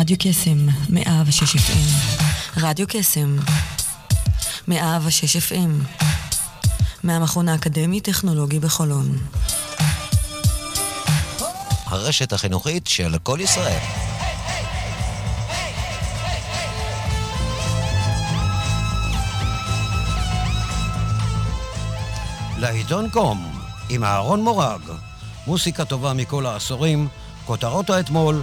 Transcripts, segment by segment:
רדיו קסם, מאה ושש FM. רדיו קסם, מאה ושש FM. מהמכון האקדמי-טכנולוגי בחולון. הרשת החינוכית של כל ישראל. לעיתון קום, עם אהרון מורג, מוסיקה טובה מכל העשורים, כותרות האתמול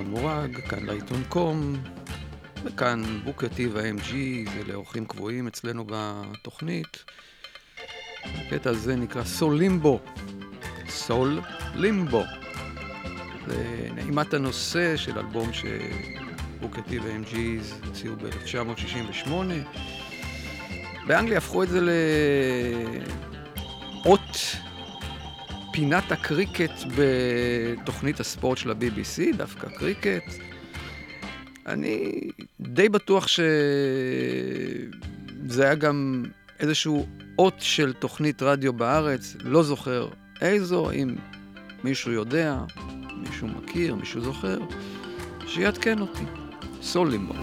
אהרון מורג, כאן לעיתון קום, וכאן בוקטי וה-MG, זה לאורחים קבועים אצלנו בתוכנית. הקטע הזה נקרא סול לימבו. סול לימבו. זה נעימת הנושא של אלבום שבוקטי וה-MG הוציאו ב-1968. באנגליה הפכו את זה לאות פינת הקריקט בתוכנית הספורט של ה-BBC, דווקא קריקט. אני די בטוח שזה היה גם איזשהו אות של תוכנית רדיו בארץ, לא זוכר איזו, אם מישהו יודע, מישהו מכיר, מישהו זוכר, שיעדכן אותי. סול לימבו.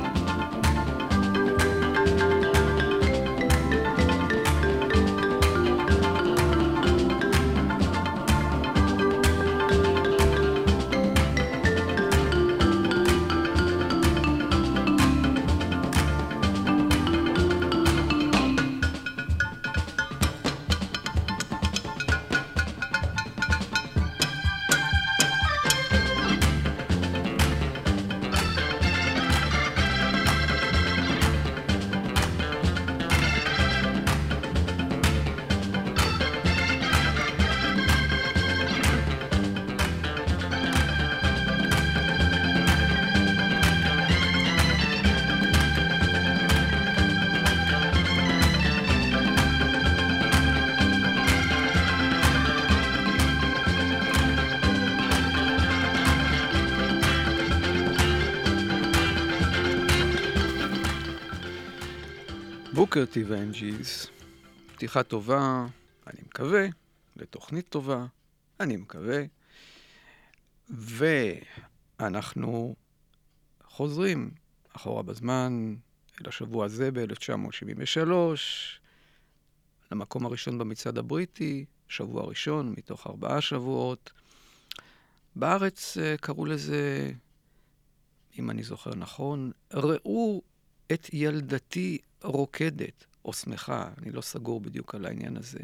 טוב האנג'יז. פתיחה טובה, אני מקווה, לתוכנית טובה, אני מקווה. ואנחנו חוזרים אחורה בזמן, אל השבוע הזה ב-1973, למקום הראשון במצעד הבריטי, שבוע ראשון מתוך ארבעה שבועות. בארץ אה, קראו לזה, אם אני זוכר נכון, ראו את ילדתי רוקדת או שמחה, אני לא סגור בדיוק על העניין הזה.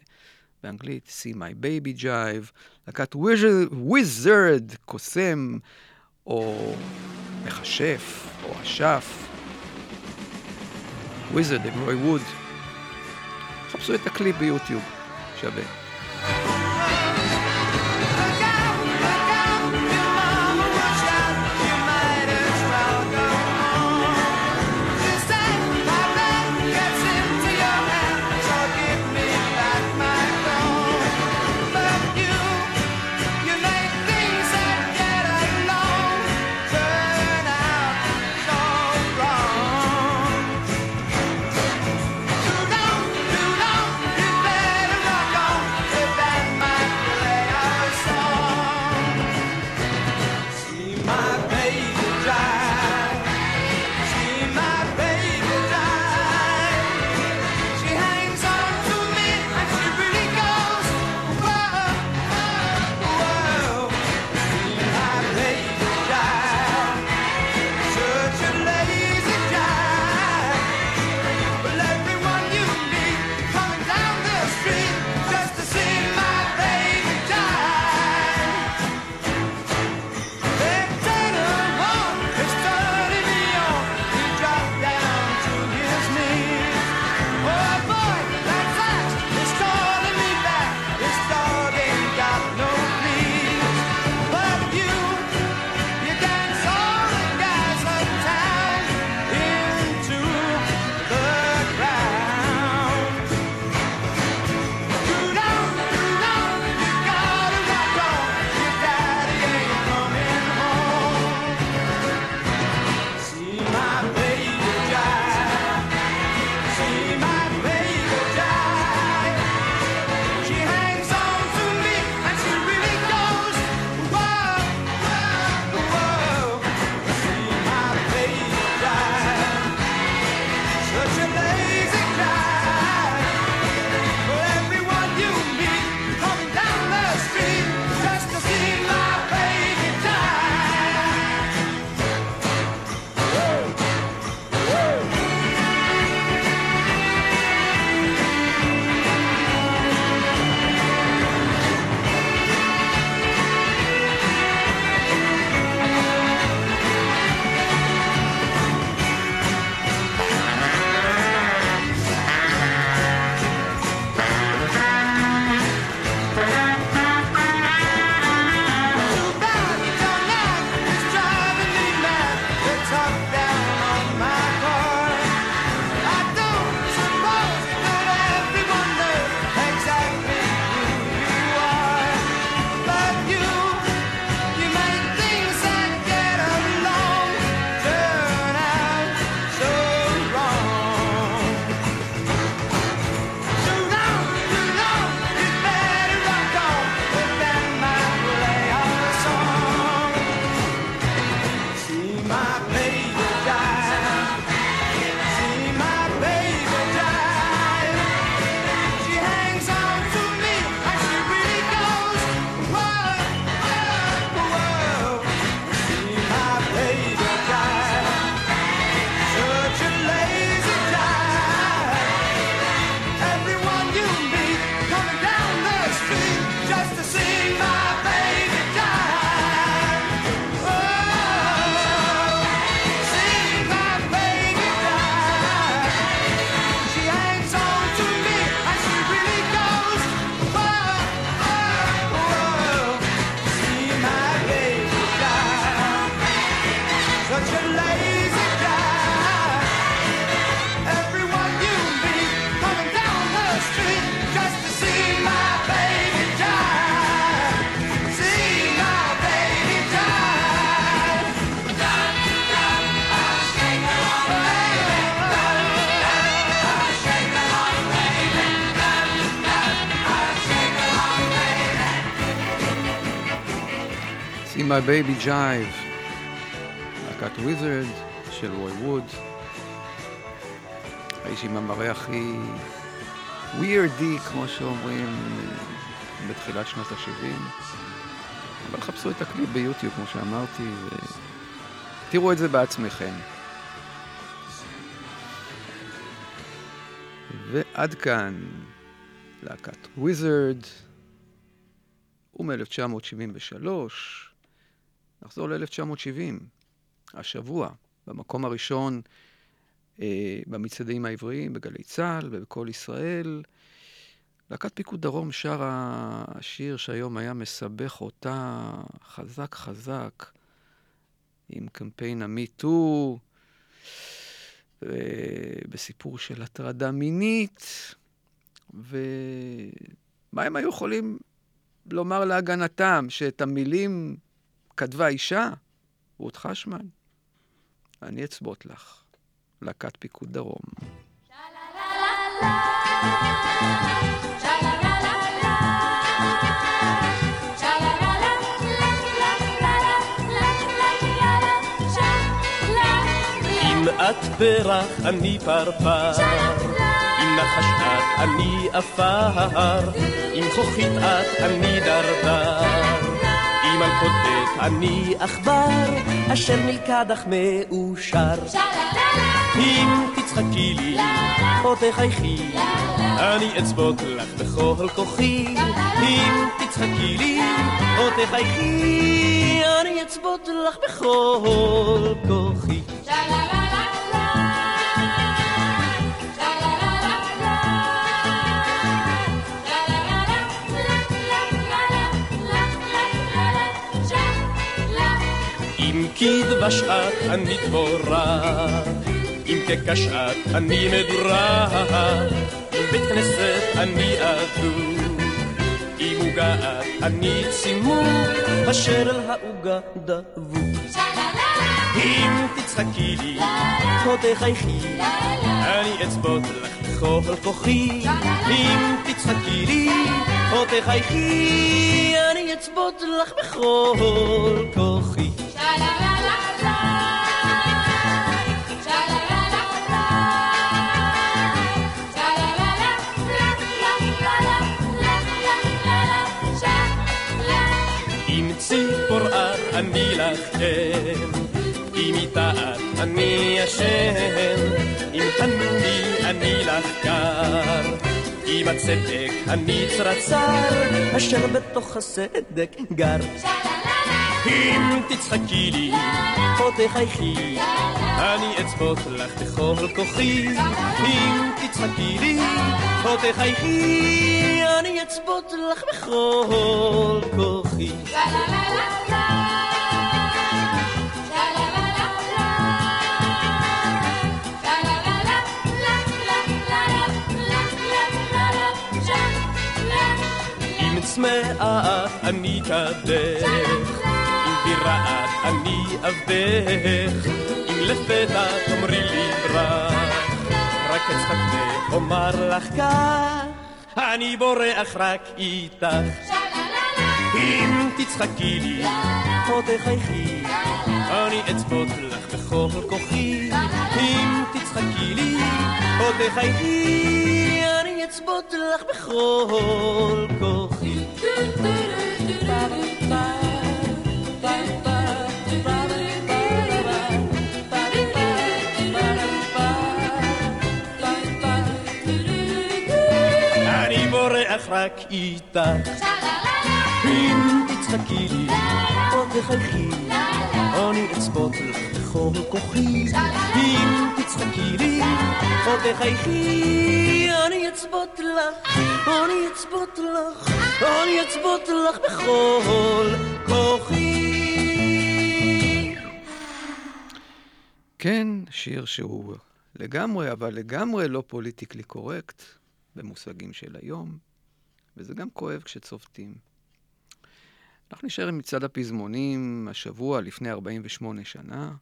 באנגלית, See My Baby Jive, להקת Wizard, קוסם, או מכשף, או אשף. Wizard עם רוי ווד. חפשו את הקליפ ביוטיוב, שווה. My Baby Jive, להקת וויזרד של רוי ווד. האיש עם המראה הכי weirdy, כמו שאומרים, בתחילת שנות ה-70. אבל חפשו את הקליפ ביוטיוב, כמו שאמרתי, ותראו את זה בעצמכם. ועד כאן להקת וויזרד, ומ-1973 נחזור ל-1970, השבוע, במקום הראשון אה, במצעדים העבריים, בגלי צה"ל ובקול ישראל. להקת פיקוד דרום שרה השיר שהיום היה מסבך אותה חזק חזק עם קמפיין המיטו, בסיפור של הטרדה מינית, ומה הם היו יכולים לומר להגנתם? שאת המילים כתבה אישה? רות חשמן? אני אצבות לך. להקת פיקוד דרום. אם את פרח, אני פרפר. אם נחש את, אני עפר. אם כוכית את, אני דרדר. אם מלכודת אני עכבר, אשר נלכד אך מאושר. אם תצחקי לי, או תחייכי, אני אצבות לך בכל כוחי. אם תצחקי לי, או תחייכי, אני אצבות לך בכל כוחי. אם כדבש את אני דבורה, אם כקשת אני מדורה, אם בית כנסת אני אדום, אם עוגה את אני צימוק, אשר אל העוגה דבוק. אם תצחקי לי, או תחייכי, אני אצבות לך בכל כוחי. אם תצחקי לי, או תחייכי, אני אצבות לך בכל כוחי. אני לך כן, אם את אני ישן, אם תנומי אני לך קר, אם הצדק אני צרצר, אשר בתוך הסדק גר. אם תצחקי לי, או תחייכי, אני אצבות לך בכל כוחי. אם תצחקי לי, או תחייכי, אני אצבות לך בכל כוחי. צמאה אני כדך, את אני עבדך, אם לפתע תאמרי לי ברח, רק אצחק ואומר לך כך, אני בורח רק איתך. אם תצחקי לי, או תחייכי, אני אצבות לך בכל כוחי. אם תצחקי לי, או תחייכי, אני אצבות לך בכל כוחי. בורח רק איתך. אם תצחקי לי, או תחייכי, אני אצבות לך בכל כוחי. אם תצחקי לי, או תחייכי, אני אצבות לך, אני אצבות לך, אני אצבות לך בכל כוחי. כן, שיר שהוא לגמרי, אבל לגמרי לא פוליטיקלי קורקט, במושגים של היום, וזה גם כואב כשצובטים. אנחנו נשאר עם מצעד הפזמונים השבוע לפני 48 שנה.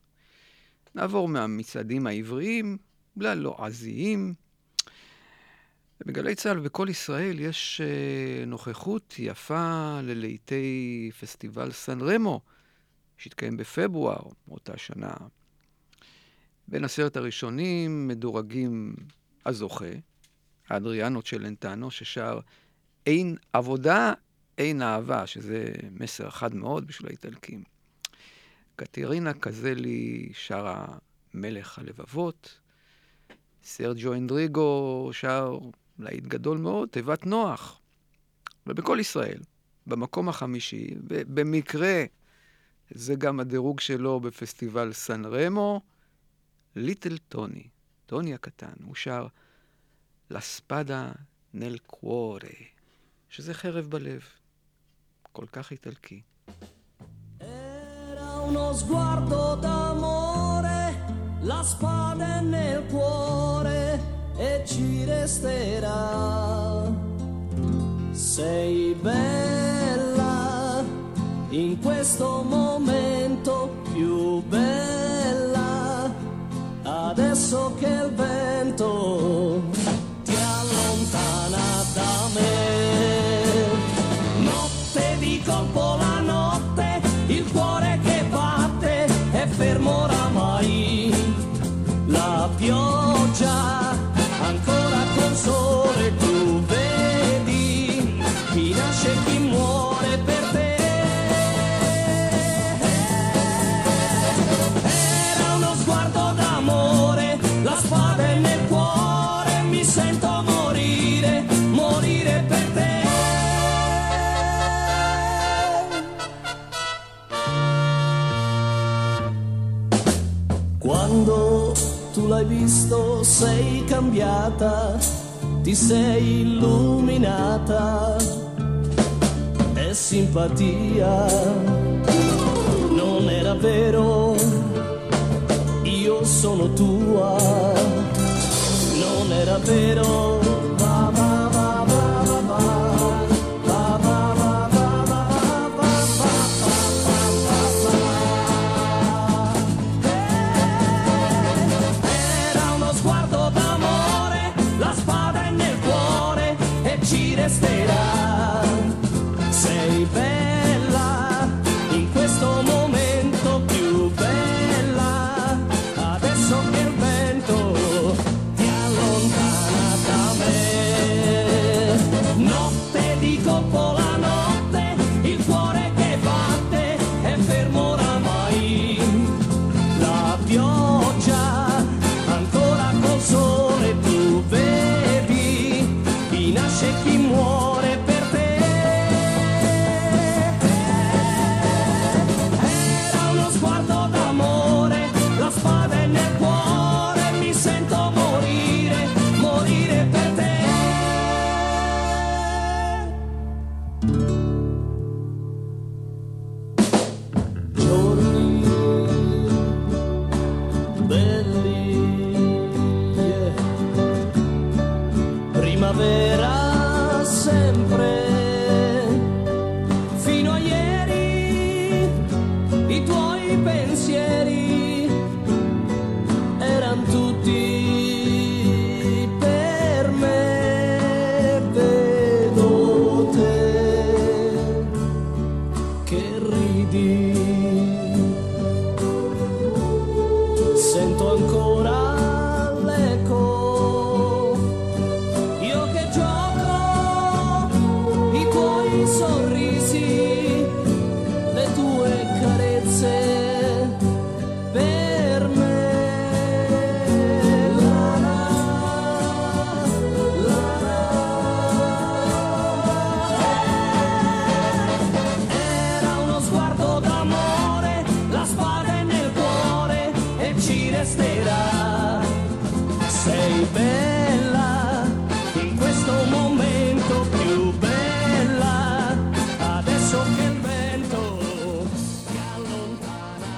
נעבור מהמצעדים העבריים ללועזיים. בגלי צה"ל ובקול ישראל יש uh, נוכחות יפה ללהיטי פסטיבל סן רמו שהתקיים בפברואר מאותה שנה. בין עשרת הראשונים מדורגים הזוכה, האדריאנו צ'לנטנו, ששר אין עבודה, אין אהבה, שזה מסר חד מאוד בשביל האיטלקים. קטרינה קזלי שרה מלך הלבבות, סרג'ו אנדריגו שר להיט גדול מאוד, תיבת נוח. ובכל ישראל, במקום החמישי, ובמקרה זה גם הדירוג שלו בפסטיבל סן רמו, ליטל טוני, טוני הקטן, הוא שר לספדה נל קוורה, שזה חרב בלב, כל כך איטלקי. uno sguardo d'amore, la spada è nel cuore e ci resterà. Sei bella in questo momento più bella, adesso che il vento ti allontana da me. ancora con sole qui. Visto sei cambiata, ti sei illuminata, è simpatia, non era vero, io sono tua, non era vero. Sento ancora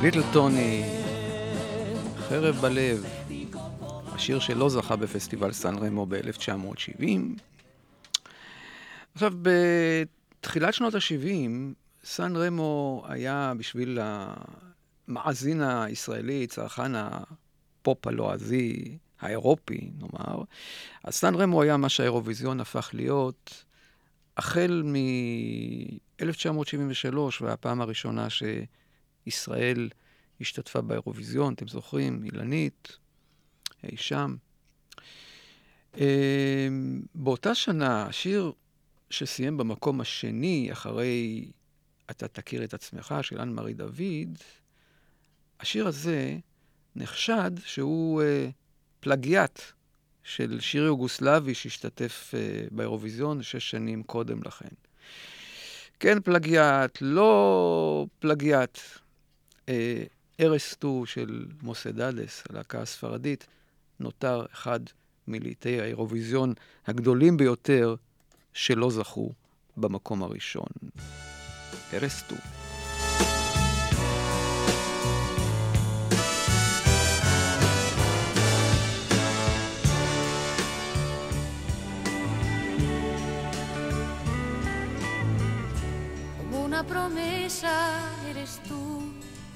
ליטל טוני, חרב בלב, השיר שלא זכה בפסטיבל סן רמו ב-1970. עכשיו, בתחילת שנות ה-70, סן רמו היה בשביל המאזין הישראלי, צרכן הפופ הלועזי, האירופי, נאמר, אז סן רמו היה מה שהאירוויזיון הפך להיות החל מ-1973, והפעם הראשונה ש... ישראל השתתפה באירוויזיון, אתם זוכרים? אילנית, אי שם. אמ, באותה שנה, השיר שסיים במקום השני, אחרי "אתה תכיר את עצמך" של אנ מארי דוד, השיר הזה נחשד שהוא uh, פלגיאט של שיר יוגוסלבי שהשתתף uh, באירוויזיון שש שנים קודם לכן. כן פלגיאט, לא פלגיאט. אה, ארס טו של מוסדדס, הלהקה הספרדית, נותר אחד מלעיטי האירוויזיון הגדולים ביותר שלא זכו במקום הראשון. ארס טו. promesa eres tú,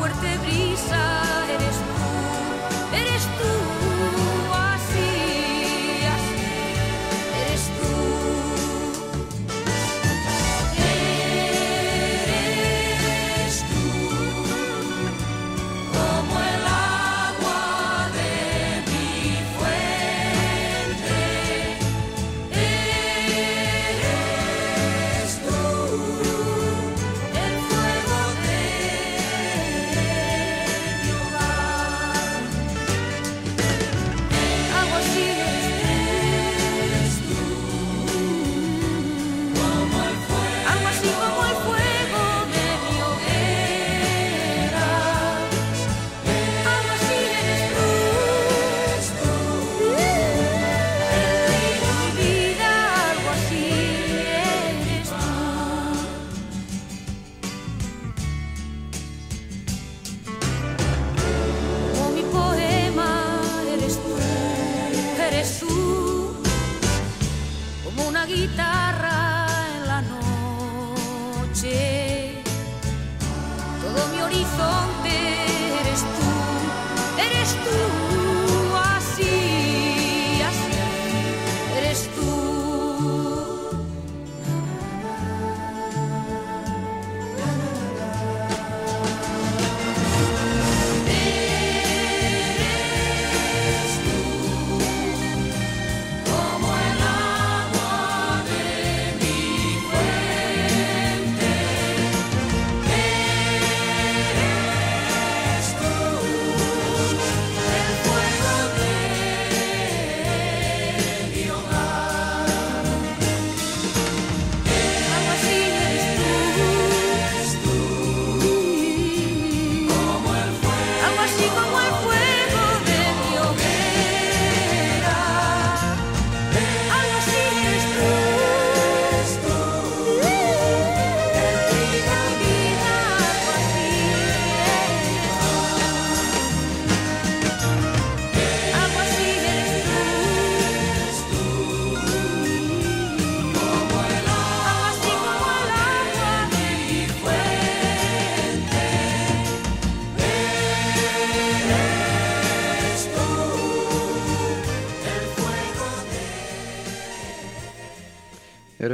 fuerte brisa eres tú,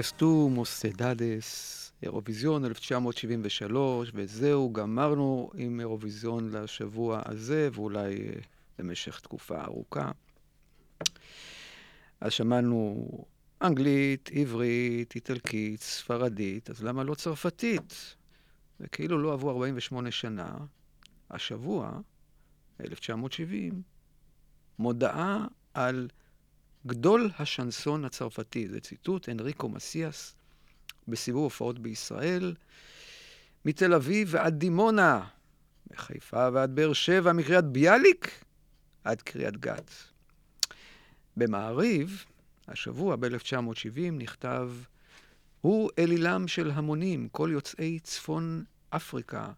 ארסטו מוסדדס, אירוויזיון 1973, וזהו, גמרנו עם אירוויזיון לשבוע הזה, ואולי אה, למשך תקופה ארוכה. אז שמענו אנגלית, עברית, איטלקית, ספרדית, אז למה לא צרפתית? וכאילו לא עברו 48 שנה, השבוע, 1970, מודעה על גדול השנסון הצרפתי, זה ציטוט, אנריקו מסיאס, בסיבוב הופעות בישראל, מתל אביב ועד דימונה, מחיפה ועד באר שבע, מקריית ביאליק עד קריית גת. במעריב, השבוע ב-1970 נכתב הוא אלילם של המונים, כל יוצאי צפון אפריקה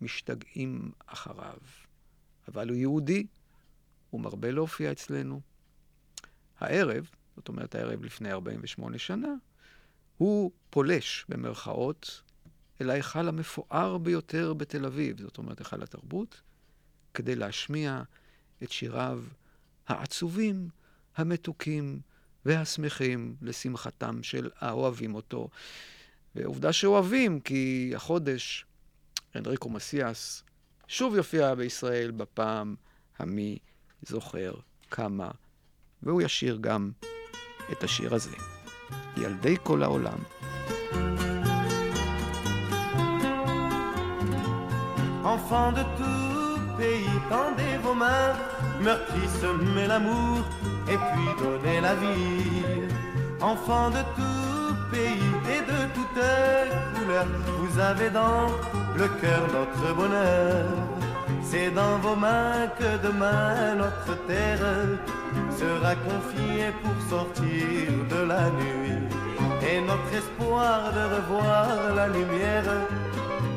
משתגעים אחריו. אבל הוא יהודי, הוא מרבה להופיע אצלנו. הערב, זאת אומרת הערב לפני 48 שנה, הוא פולש, במרכאות, אל ההיכל המפואר ביותר בתל אביב, זאת אומרת היכל התרבות, כדי להשמיע את שיריו העצובים, המתוקים והשמחים לשמחתם של האוהבים אותו. ועובדה שאוהבים, כי החודש אנריקו מסיאס שוב יופיע בישראל בפעם המי זוכר כמה, והוא ישיר גם את השיר הזה. ילדי כל העולם. Enfants de tout pays, tendez vos mains, meurtri semez l'amour et puis donnez la vie. Enfants de tout pays et de toutes couleurs, vous avez dans le cœur notre bonheur. C'est dans vos mains que demain notre terre sera confiée pour sortir de la nuit. Et notre espoir de revoir la lumière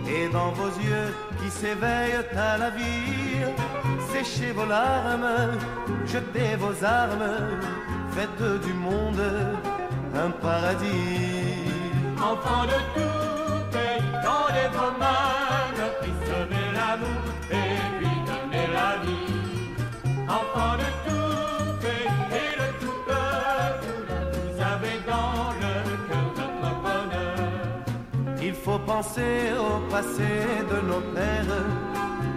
et dans vos yeux qui s'éveillent à la vie, séchez vos larmes, jetez vos armes, faites du monde un paradis. Enfants de tout pays, tendez vos mains, faut penser au passé de nos pères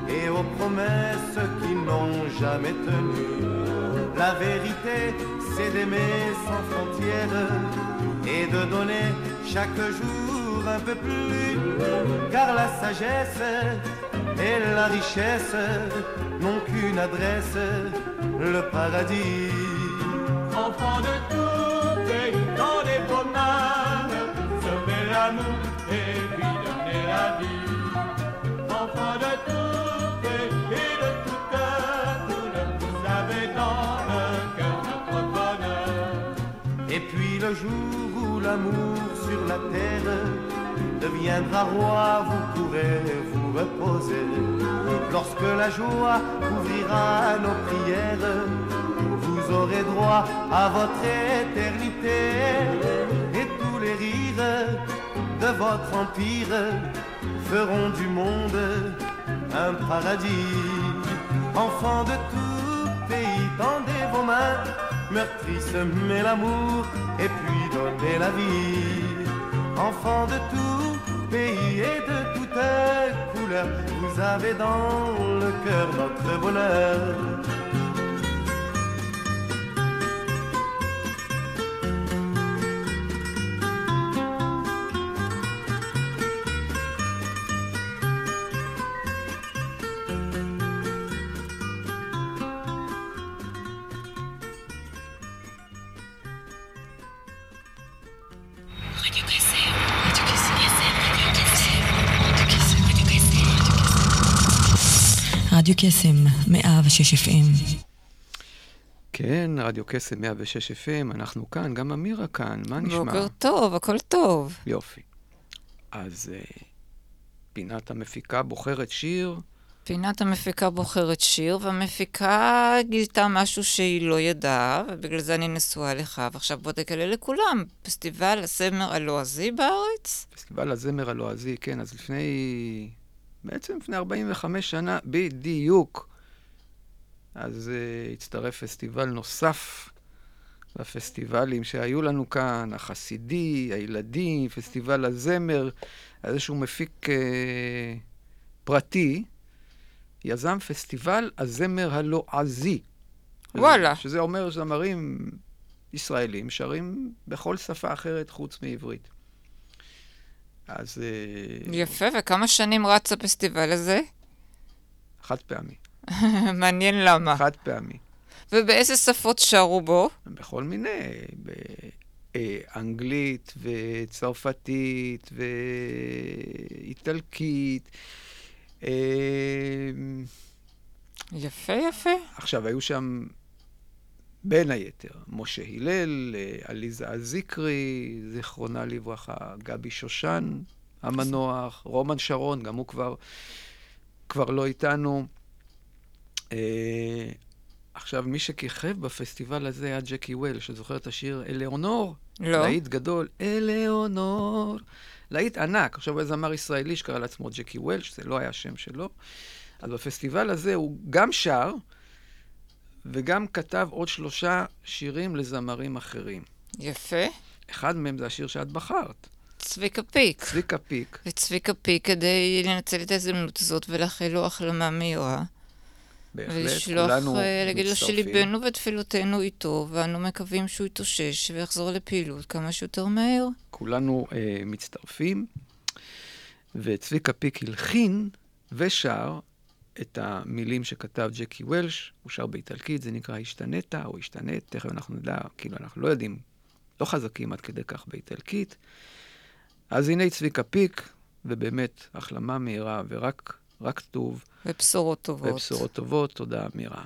et aux promesses qui n'ont jamais tenu. La vérité, c'est d'aimer sans frontières et de donner chaque jour un peu plus. Car la sagesse et la richesse n'ont qu'une adresse, le paradis. Enfants de tout pays, tendez vos mains, semez l'amour et puis donnez la vie. Enfants de tout et de toute couleur, vous avez dans le cœur notre bonheur. Et puis le jour où l'amour sur la terre deviendra roi, vous pourrez vous reposer. Lorsque la joie ouvrira nos prières, vous aurez droit à votre éternité. Et tous les rires de votre empire feront du monde un paradis. Enfants de tout pays, tendez vos mains, meurtri semez l'amour et puis donnez la vie. Enfants de tout pays et de toute vous avez dans le cœur notre bonheur. קסם, 106 FM. כן, רדיו קסם 106 FM, אנחנו כאן, גם אמירה כאן, מה נשמע? בוקר טוב, הכל טוב. יופי. אז uh, פינת המפיקה בוחרת שיר, פינת המפיקה בוחרת שיר, והמפיקה גילתה משהו שהיא לא ידעה, ובגלל זה אני נשואה לך, ועכשיו בוא תגלה לכולם. פסטיבל הזמר הלועזי בארץ? פסטיבל הזמר הלועזי, כן, אז לפני, בעצם לפני 45 שנה בדיוק, אז uh, הצטרף פסטיבל נוסף לפסטיבלים שהיו לנו כאן, החסידי, הילדי, פסטיבל הזמר, איזשהו מפיק uh, פרטי, יזם פסטיבל הזמר הלועזי. וואלה. שזה אומר זמרים ישראלים שרים בכל שפה אחרת חוץ מעברית. אז אה, יפה, וכמה שנים רץ הפסטיבל הזה? חד פעמי. מעניין למה. חד פעמי. ובאיזה שפות שרו בו? בכל מיני, באנגלית וצרפתית ואיטלקית. אה, יפה, יפה. עכשיו, היו שם בין היתר, משה הלל, אה, עליזה אזיקרי, זיכרונה לברכה, גבי שושן המנוח, רומן שרון, גם הוא כבר, כבר לא איתנו. אה, עכשיו, מי שכיכב בפסטיבל הזה היה ג'קי וויל, שזוכר את השיר אלאונור? לא. להיט גדול, אלאונור. להיט ענק. עכשיו, הוא זמר ישראלי שקרא לעצמו ג'קי וויל, שזה לא היה השם שלו. אז בפסטיבל הזה הוא גם שר, וגם כתב עוד שלושה שירים לזמרים אחרים. יפה. אחד מהם זה השיר שאת בחרת, צביקה פיק. צביקה פיק. וצביקה פיק כדי לנצל את ההזדמנות הזאת ולאחל לו החלמה מהירה. בהחלט, ולשלוח, כולנו אה, להגיד לו מצטרפים. שליבנו ותפילותינו איתו, ואנו מקווים שהוא יתאושש ויחזור לפעילות כמה שיותר מהר. כולנו אה, מצטרפים, וצביקה פיק הלחין ושר את המילים שכתב ג'קי וולש, הוא שר באיטלקית, זה נקרא השתנית או השתנית, תכף אנחנו נדע, כאילו אנחנו לא יודעים, לא חזקים עד כדי כך באיטלקית. אז הנה צביקה פיק, ובאמת החלמה מהירה ורק רק טוב, ובשורות טובות. ובשורות טובות, תודה מירה.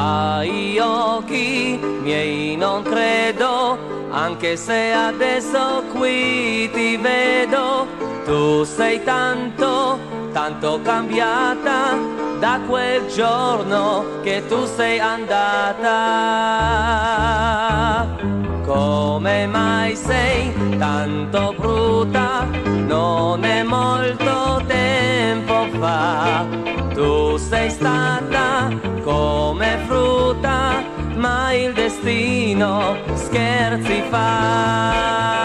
Ai occhi miei non credo, anche se adesso qui ti vedo, tu sei tanto, tanto cambiata da quel giorno che tu sei andata. Come mai sei tanto brutta? Non è molto tempo fa. Tu sei stata come frutta, ma il destino scherzi fa.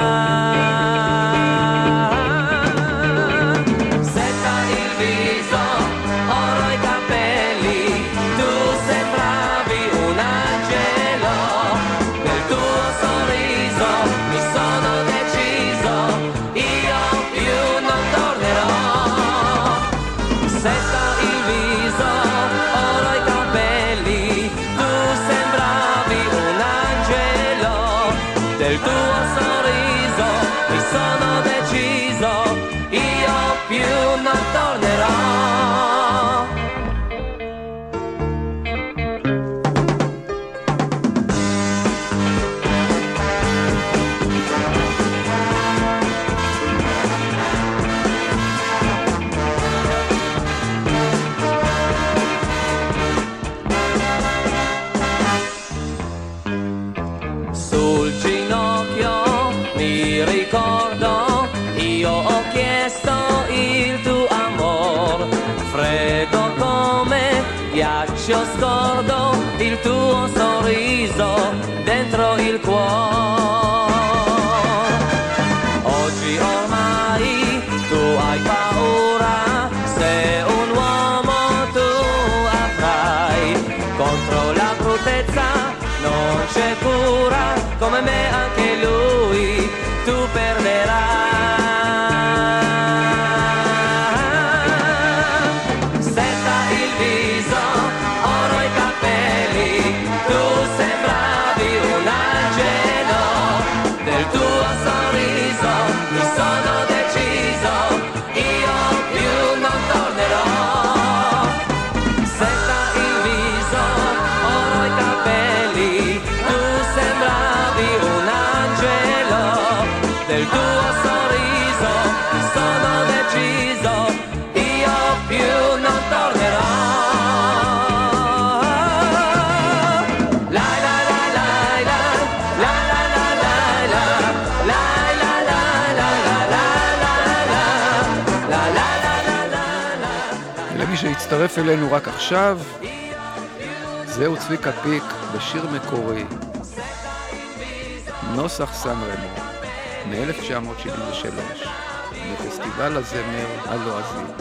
שהצטרף אלינו רק עכשיו, זהו צביקה פיק בשיר מקורי, נוסח סן רמו, מ-1973, בפסטיבל הזמר הלועזי.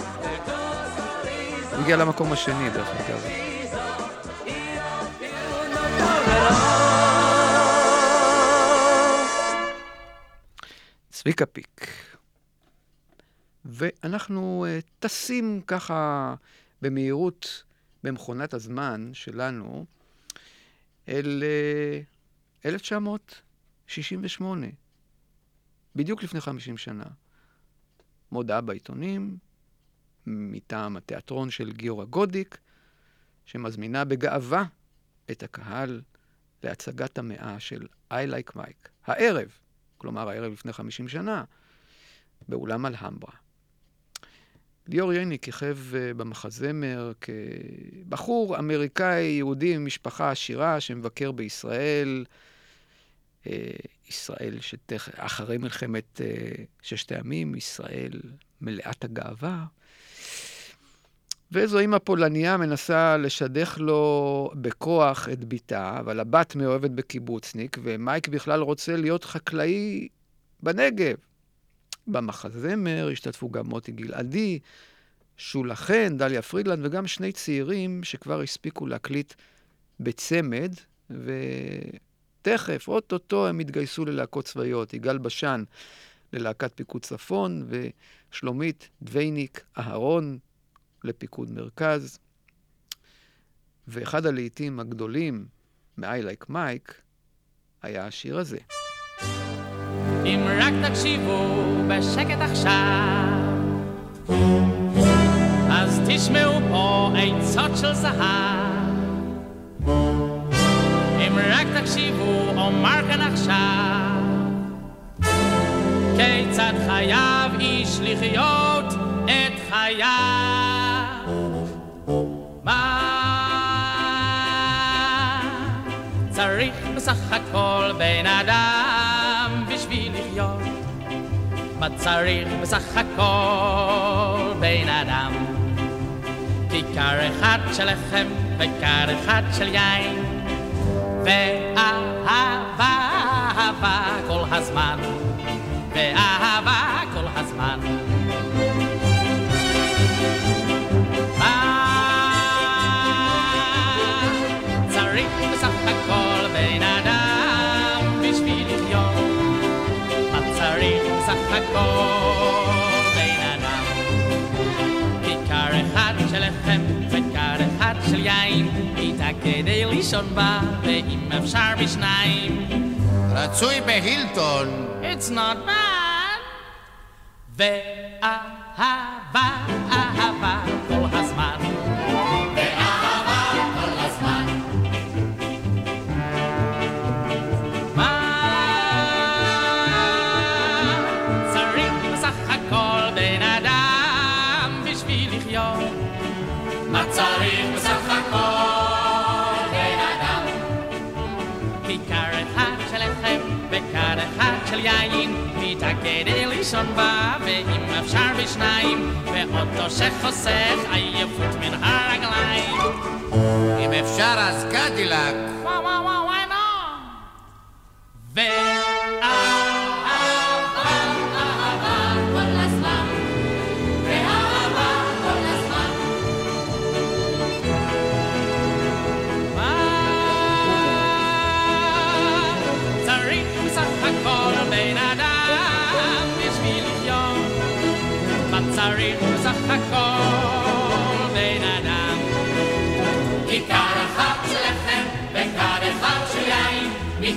הוא הגיע למקום השני, דרך אגב. צביקה פיק. ואנחנו uh, טסים ככה במהירות במכונת הזמן שלנו אל אה, 1968, בדיוק לפני 50 שנה. מודעה בעיתונים, מטעם התיאטרון של גיורא גודיק, שמזמינה בגאווה את הקהל להצגת המאה של I Like Mike, הערב, כלומר הערב לפני 50 שנה, באולם אלהמברה. ליאור ייני כיכב אה, במחזמר כבחור אמריקאי יהודי ממשפחה עשירה שמבקר בישראל, אה, ישראל שאחרי מלחמת אה, ששת הימים, ישראל מלאת הגאווה. ואיזו אימא פולניה מנסה לשדך לו בכוח את בתה, אבל הבת מאוהבת בקיבוצניק, ומייק בכלל רוצה להיות חקלאי בנגב. במחזמר השתתפו גם מוטי גלעדי, שולה חן, דליה פרידלנד, וגם שני צעירים שכבר הספיקו להקליט בצמד, ותכף, אוטוטו, הם התגייסו ללהקות צבאיות. יגאל בשן ללהקת פיקוד צפון, ושלומית דבייניק אהרון לפיקוד מרכז. ואחד הלעיתים הגדולים מ-I Like Mike היה השיר הזה. אם רק תקשיבו בשקט עכשיו, אז תשמעו פה עצות של זהב. אם רק תקשיבו, אומר כאן עכשיו, כיצד חייב איש לחיות את חייו. מה צריך בסך הכל בן אדם מה צריך בסך הכל בן אדם? כיכר אחד של לחם וכר אחד של יין ואהבה, אהבה כל הזמן ואהבה כל הזמן הכל בן אדם? כיכר אחד של לחם וכר אחד של יין איתה כדי לישון בה ואם אפשר בשניים רצוי בהילטון. It's not bad ואהבה, אהבה של יין מיטה כדי לישון בה ואם אפשר בשניים ואוטו שחוסך עייפות מן הרגליים אם אפשר אז קדילק. וואו וואו וואו why not?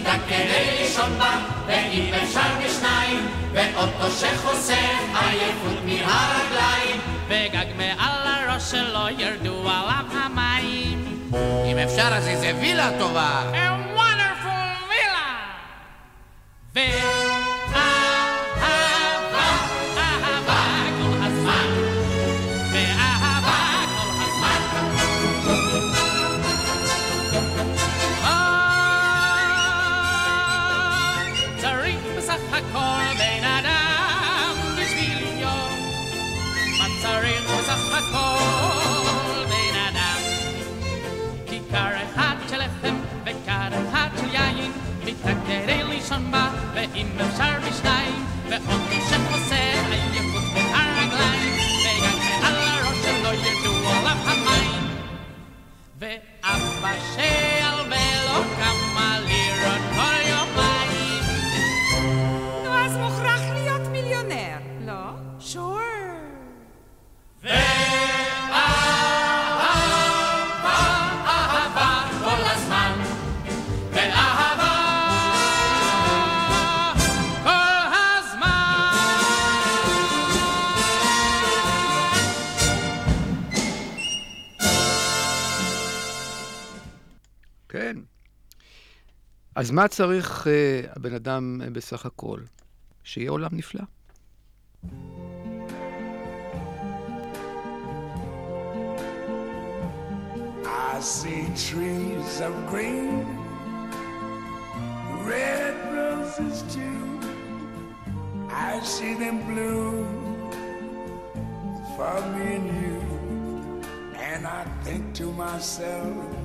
מיטה כדי לישון בה ואם אפשר בשניים ואוטו שחוסך עייפות מהרגליים וגג מעל הראש שלו ירדו עליו המים אם אפשר אז איזה וילה טובה. A wonderful villa ואהבה, אז מה צריך אה, הבן אדם אה, בסך הכל? שיהיה עולם נפלא. I see trees of green, red roses too. I see them bloom for me and you. And I think to myself,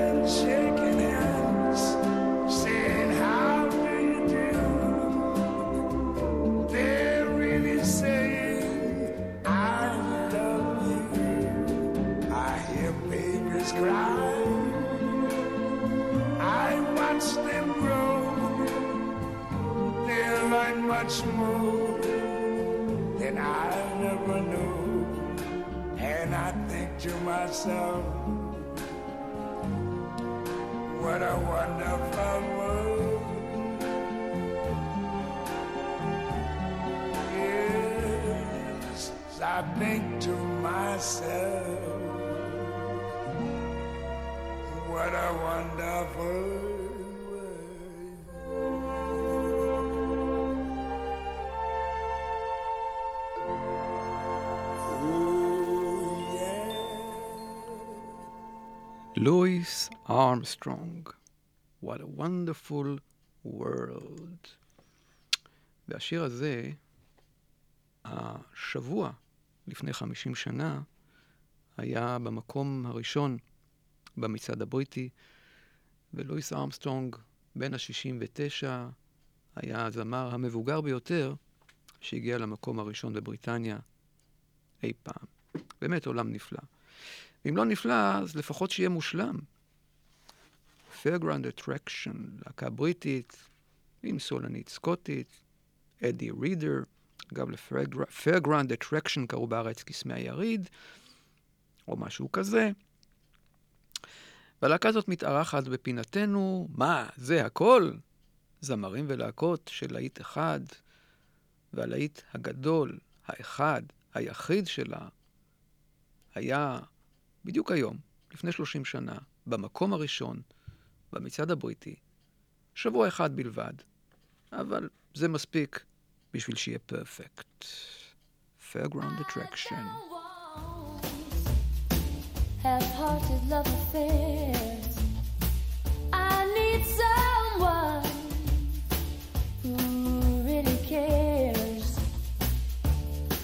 more than I never knew. And I think to myself, what a wonderful לואיס ארמסטרונג, What a wonderful world. והשיר הזה, השבוע לפני 50 שנה, היה במקום הראשון במצעד הבריטי, ולואיס ארמסטרונג, בן ה-69, היה הזמר המבוגר ביותר שהגיע למקום הראשון בבריטניה אי פעם. באמת עולם נפלא. ואם לא נפלא, אז לפחות שיהיה מושלם. Fairground Attraction, להקה בריטית, עם סולנית סקוטית, אדי רידר, אגב, ל-Fairground Attraction קראו בארץ קסמי היריד, או משהו כזה. והלהקה הזאת מתארחת בפינתנו, מה, זה הכל? זמרים ולהקות של להיט אחד, והלהיט הגדול, האחד, היחיד שלה, היה בדיוק היום, לפני 30 שנה, במקום הראשון, במצעד הבריטי, שבוע אחד בלבד, אבל זה מספיק בשביל שיהיה פרפקט. Fairground Attraction.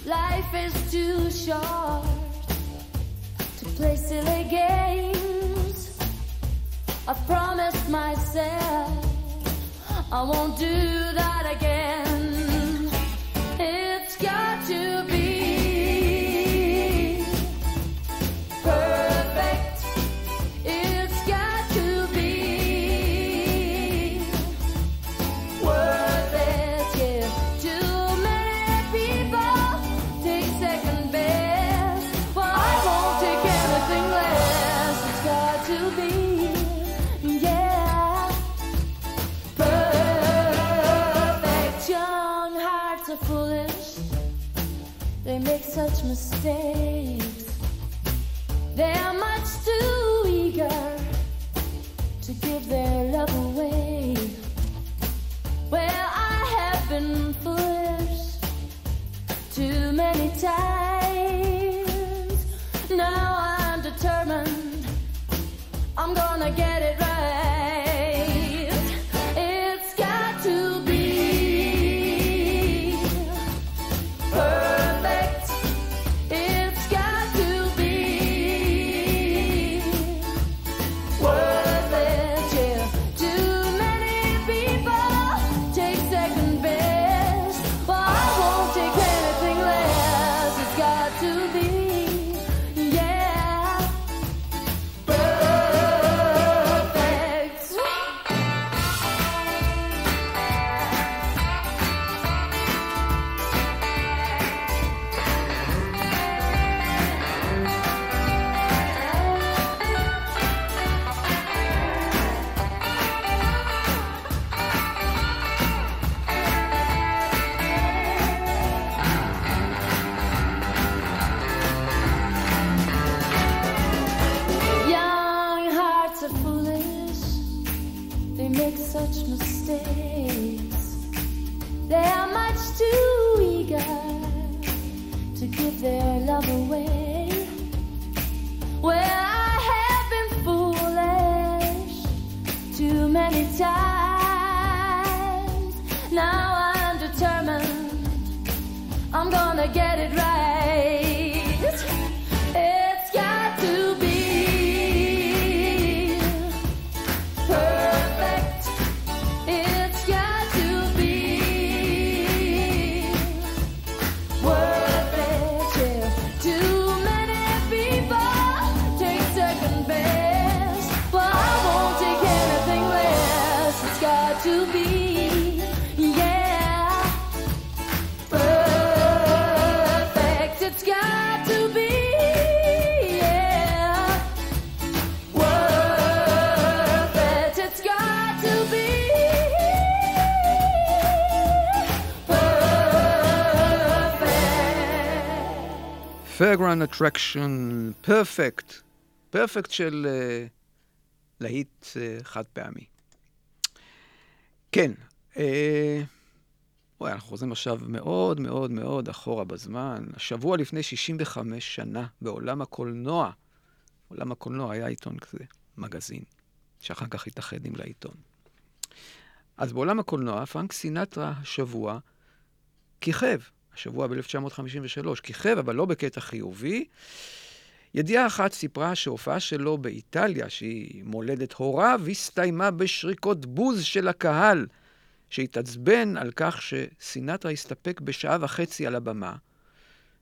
Life is too short play silly games. I promised myself I won't do that again. Perfect. Fairground Attraction, פרפקט. פרפקט של uh, להיט uh, חד פעמי. כן, uh, וואי, אנחנו חוזרים עכשיו מאוד מאוד מאוד אחורה בזמן. השבוע לפני 65 שנה, בעולם הקולנוע, עולם הקולנוע היה עיתון כזה, מגזין, שאחר כך התאחד עם לעיתון. אז בעולם הקולנוע, פרנק סינטרה השבוע כיכב, השבוע ב-1953, כיכב, אבל לא בקטע חיובי. ידיעה אחת סיפרה שהופעה שלו באיטליה, שהיא מולדת הוריו, הסתיימה בשריקות בוז של הקהל, שהתעצבן על כך שסינטרה הסתפק בשעה וחצי על הבמה,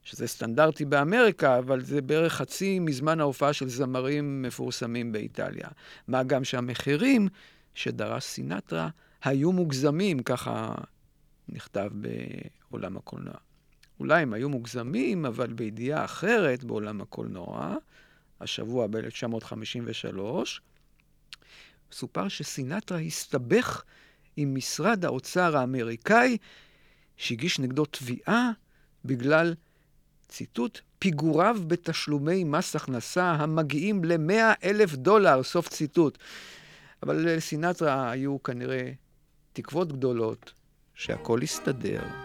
שזה סטנדרטי באמריקה, אבל זה בערך חצי מזמן ההופעה של זמרים מפורסמים באיטליה. מה גם שהמחירים שדרש סינטרה היו מוגזמים, ככה נכתב בעולם הקולנוע. אולי הם היו מוגזמים, אבל בידיעה אחרת בעולם הקולנוע, השבוע ב-1953, סופר שסינטרה הסתבך עם משרד האוצר האמריקאי, שהגיש נגדו תביעה בגלל, ציטוט, פיגוריו בתשלומי מס הכנסה המגיעים ל-100 אלף דולר, סוף ציטוט. אבל לסינטרה היו כנראה תקוות גדולות שהכל יסתדר.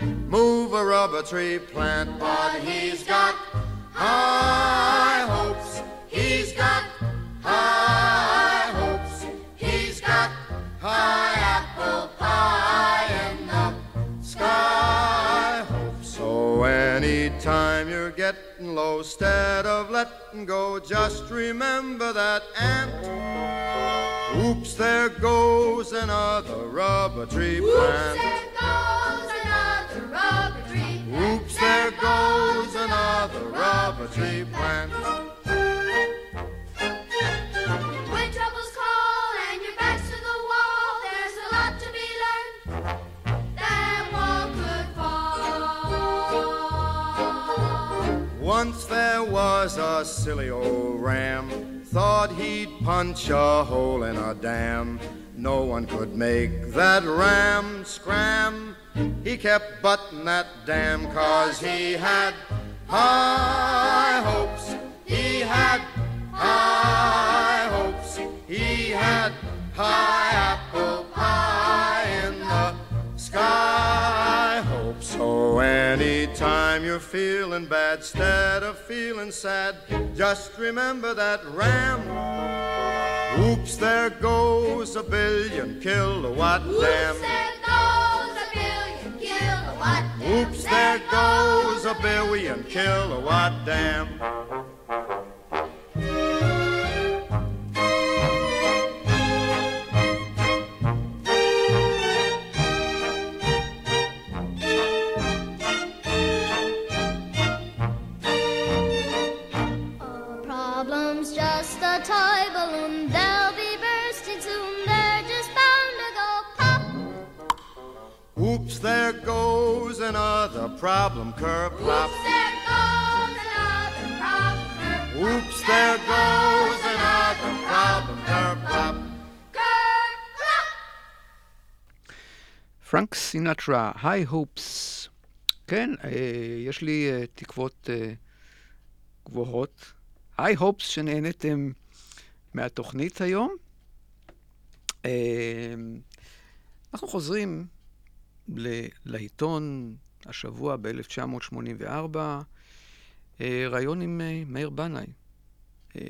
move a rubber tree plant, but he's got high hopes. He's got high hopes. He's got high apple pie in the sky hopes. So anytime you're getting low, instead of letting go, just remember that ant. Oops, there goes another rubber tree plant. Oops, there goes another rubber tree plant. When troubles call and your back's to the wall, there's a lot to be learned. That could fall. Once there was a silly old ram, thought he'd punch a hole in a dam. No one could make that ram scram. He kept butting that dam cause he had high hopes. He had high hopes. He had high apple pie in the sky So anytime you're feeling bad, instead of feeling sad, just remember that ram. Oops, there goes a billion kilowatt dam. Oops, there goes a billion kilowatt dam. Oops, there goes a billion kilowatt dam. there goes another problem, curb plop. Oops, there goes another problem, curb plop. Oops, there goes another problem, curb plop. פרנק סינטרה, היי הופס. כן, יש לי תקוות גבוהות. היי הופס שנהניתם מהתוכנית היום. אנחנו חוזרים לעיתון השבוע ב-1984, אה, ראיון עם אה, מאיר בנאי, אה,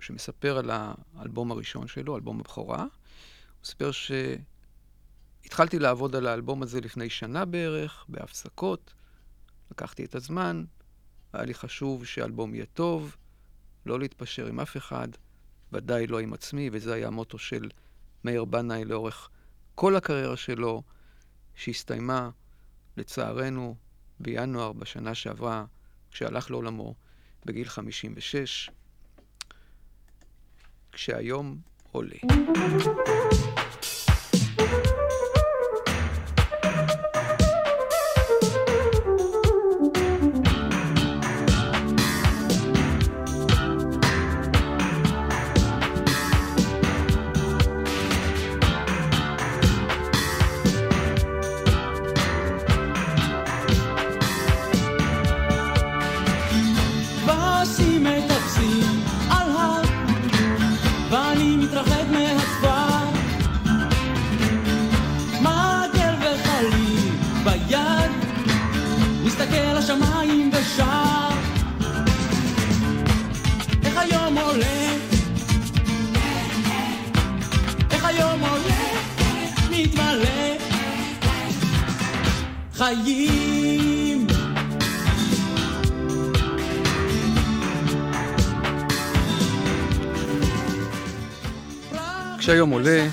שמספר על האלבום הראשון שלו, אלבום הבכורה. הוא סיפר שהתחלתי לעבוד על האלבום הזה לפני שנה בערך, בהפסקות, לקחתי את הזמן, היה לי חשוב שהאלבום יהיה טוב, לא להתפשר עם אף אחד, ודאי לא עם עצמי, וזה היה המוטו של מאיר בנאי לאורך כל הקריירה שלו, שהסתיימה, לצערנו, בינואר בשנה שעברה, כשהלך לעולמו בגיל 56, כשהיום עולה. חיים. כשהיום עולה,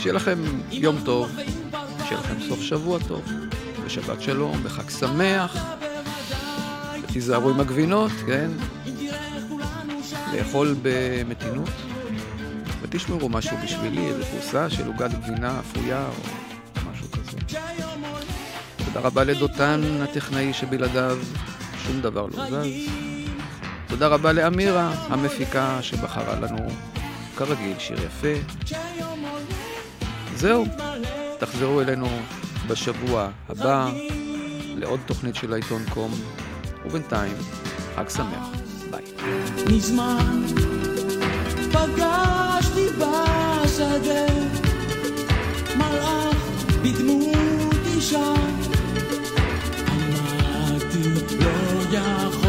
שיהיה לכם יום טוב, שיהיה לכם סוף שבוע טוב, ושבת שלום, וחג שמח, ותיזהרו עם הגבינות, כן? לאכול במתינות, ותשמרו משהו בשבילי, איזה פרוסה של עוגת גבינה אפויה או. תודה רבה לדותן הטכנאי שבלעדיו שום דבר לא זז. תודה רבה לאמירה המפיקה שבחרה לנו כרגיל שיר יפה. זהו, תחזרו אלינו בשבוע הבא לעוד תוכנית של העיתון קום, ובינתיים, חג שמח. ביי. מזמן פגשתי בשדה מלאך בדמות אישה לא